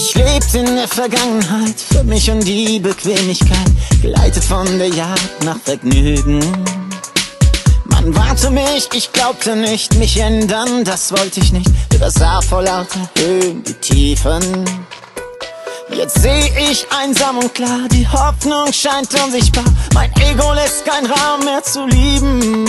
Ich lebte in der Vergangenheit, für mich und die Bequemlichkeit, geleitet von der Jagd nach Vergnügen. Man warnte mich, ich glaubte nicht, mich ändern, das wollte ich nicht. Übersah vor lauter Höhen die Tiefen. Jetzt seh ich einsam und klar, die Hoffnung scheint unsichtbar. Mein Ego lässt keinen Raum mehr zu lieben.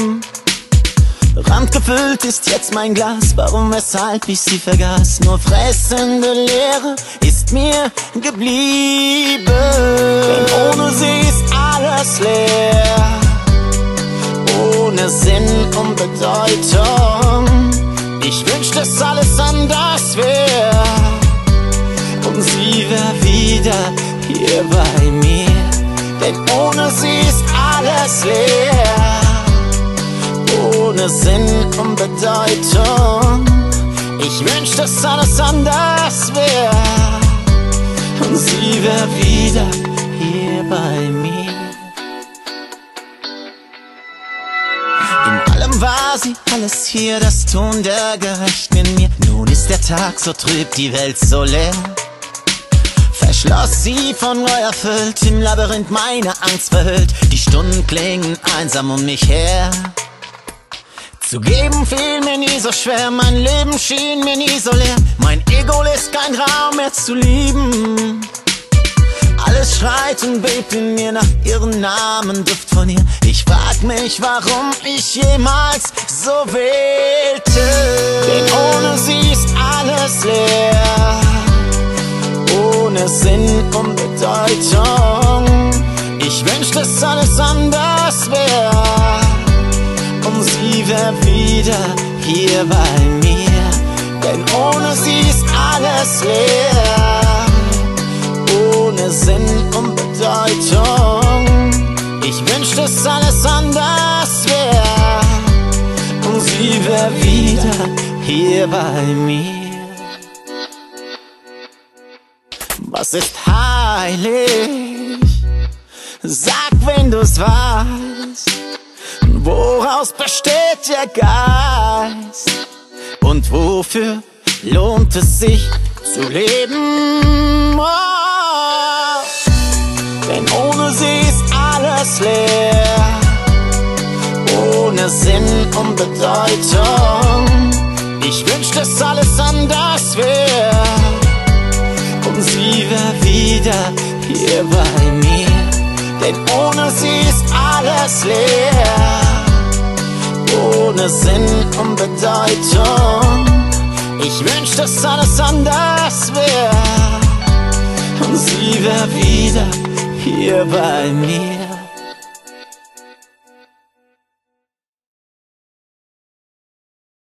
Randgefüllt ist jetzt mein Glas, warum, weshalb ich sie vergaß? Nur fressende Leere ist mir geblieben. Denn ohne sie ist alles leer, ohne Sinn und Bedeutung. Ich wünschte, dass alles anders wäre und sie wär wieder hier bei mir. Denn ohne sie ist alles leer dass alles anders wär und sie wär wieder hier bei mir. In allem war sie alles hier, das Tun der Gerechten in mir. Nun ist der Tag so trüb, die Welt so leer. Verschloss sie von neu erfüllt, im Labyrinth meiner Angst verhüllt. Die Stunden klingen einsam um mich her. Zu geben fiel mir nie so schwer, mein Leben schien mir nie so leer. Mein Ego lässt kein Raum mehr zu lieben. Alles schreit und bebt in mir nach ihrem Namen, Duft von ihr. Ich frag mich, warum ich jemals so wählte. Denn ohne sie ist alles leer. Ohne Sinn und Bedeutung. Ich wünschte, dass alles anders wäre wär wieder hier bei mir. Denn ohne sie ist alles leer, ohne Sinn und Bedeutung. Ich wünschte, dass alles anders wär und sie wär wieder hier bei mir. Was ist heilig? Sag, wenn du's weißt. Woraus besteht der Geist? Und wofür lohnt es sich zu leben? Oh, denn ohne sie ist alles leer, ohne Sinn und Bedeutung. Ich wünschte, dass alles anders wäre und sie wär wieder hier bei mir. Denn ohne sie ist alles leer ohne Sinn und Bedeutung. Ich wünsch, dass alles anders wär und sie wär wieder hier bei mir.